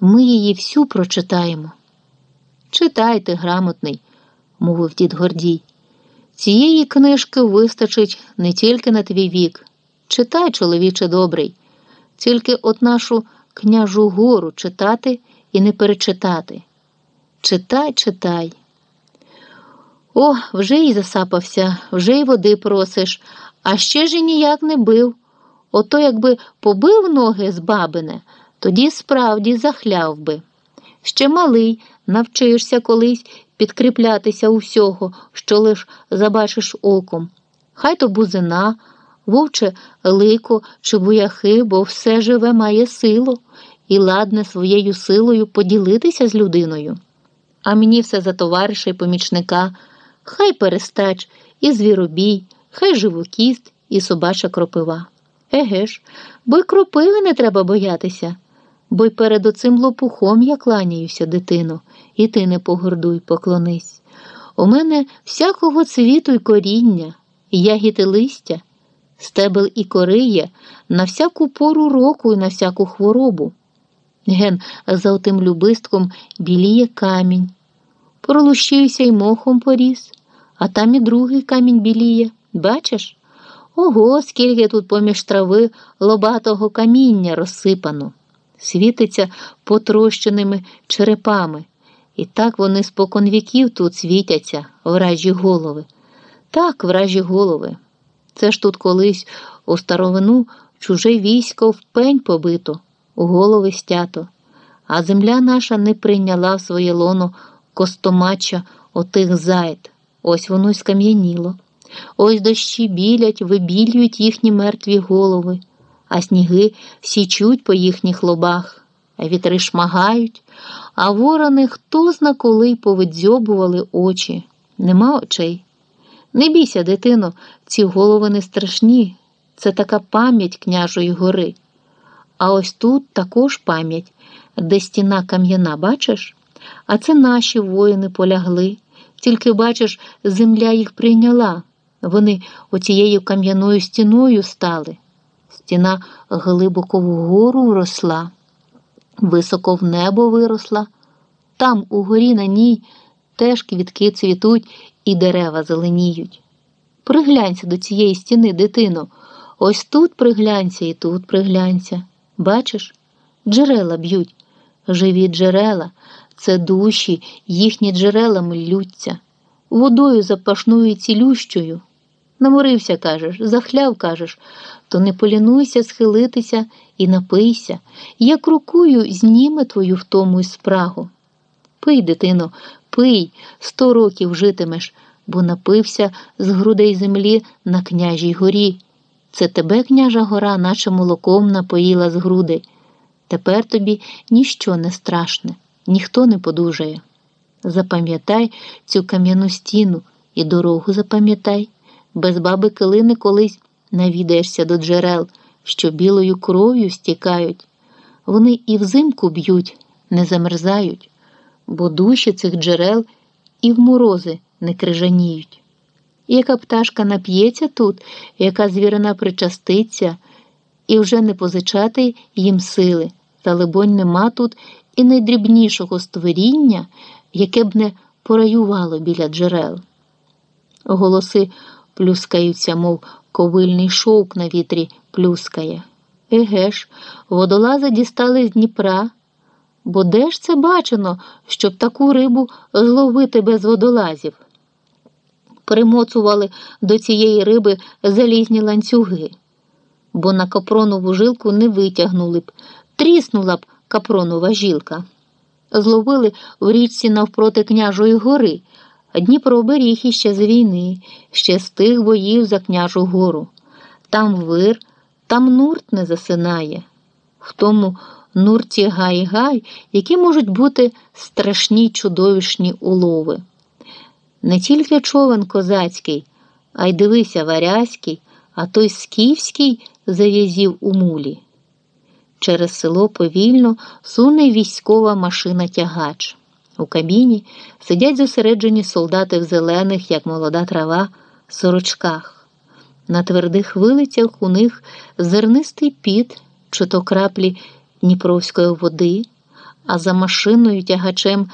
Ми її всю прочитаємо. Читайте, грамотний, мовив дід Гордій. Цієї книжки вистачить не тільки на твій вік. Читай, чоловіче добрий, тільки от нашу княжу гору читати і не перечитати. Читай, читай. О, вже й засапався, вже й води просиш, а ще ж і ніяк не бив. Ото якби побив ноги з бабине, тоді справді захляв би. Ще малий, навчишся колись підкріплятися усього, що лиш забачиш оком. Хай то бузина, вовче лико чи буяхи, бо все живе має силу і ладне своєю силою поділитися з людиною. А мені все за товариша й помічника, хай перестач і звіробій, хай живокіст і собача кропива. Еге ж, бо й кропиви не треба боятися, бо й перед оцим лопухом я кланяюся, дитино, і ти не погордуй, поклонись. У мене всякого цвіту й коріння, ягід і листя, стебел і кори є на всяку пору року і на всяку хворобу. Ген за отим любистком біліє камінь. Пролущився й мохом поріс, а там і другий камінь біліє. Бачиш? Ого, скільки тут поміж трави лобатого каміння розсипано, світиться потрощеними черепами, і так вони спокон віків тут світяться, вражі голови. Так, вражі голови. Це ж тут колись у старовину чуже військо в пень побито, у голови стято, а земля наша не прийняла в своє лоно костомача отих зайд. Ось воно й скам'яніло. Ось дощі білять, вибілюють їхні мертві голови, а сніги січуть по їхніх лобах, а вітри шмагають, а ворони хто зна коли повидзьобували очі. Нема очей. Не бійся, дитино, ці голови не страшні. Це така пам'ять княжої гори. А ось тут також пам'ять, де стіна кам'яна, бачиш? А це наші воїни полягли. Тільки, бачиш, земля їх прийняла. Вони оцією кам'яною стіною стали. Стіна глибоко вгору росла, високо в небо виросла. Там, угорі на ній, теж квітки цвітуть і дерева зеленіють. Приглянься до цієї стіни, дитино, ось тут приглянься і тут приглянься. Бачиш, джерела б'ють, живі джерела, це душі, їхні джерела млються, водою запашною цілющою. Наморився, кажеш, захляв, кажеш, то не полінуйся схилитися і напийся, як рукою зніме твою втому й спрагу. Пий, дитино, пий, сто років житимеш, бо напився з грудей землі на княжій горі. Це тебе, княжа гора, наче молоком напоїла з груди. Тепер тобі ніщо не страшне, ніхто не подужає. Запам'ятай цю кам'яну стіну і дорогу запам'ятай без баби килини колись навідаєшся до джерел, що білою кров'ю стікають. Вони і взимку б'ють, не замерзають, бо душі цих джерел і в морози не крижаніють. Яка пташка нап'ється тут, яка звірина причаститься, і вже не позичати їм сили, та, либонь, нема тут і найдрібнішого створіння, яке б не пораювало біля джерел. Голоси плюскаються, мов ковильний шовк на вітрі плюскає. Еге ж, водолази дістали з Дніпра. Бо де ж це бачено, щоб таку рибу зловити без водолазів? Примоцували до цієї риби залізні ланцюги, бо на капронову жилку не витягнули б, тріснула б капронова жилка. Зловили в річці навпроти княжої гори. Дніпро беріг іще з війни, ще з тих боїв за княжу гору. Там вир, там нурт не засинає. В тому нурті гай-гай, які можуть бути страшні чудовищні улови. Не тільки човен козацький, а й дивися варязький, а той скіфський зав'язів у мулі. Через село повільно суне військова машина тягач. У кабіні сидять зосереджені солдати в зелених, як молода трава, сорочках. На твердих вилицях у них зернистий піт, чи то краплі дніпровської води, а за машиною тягачем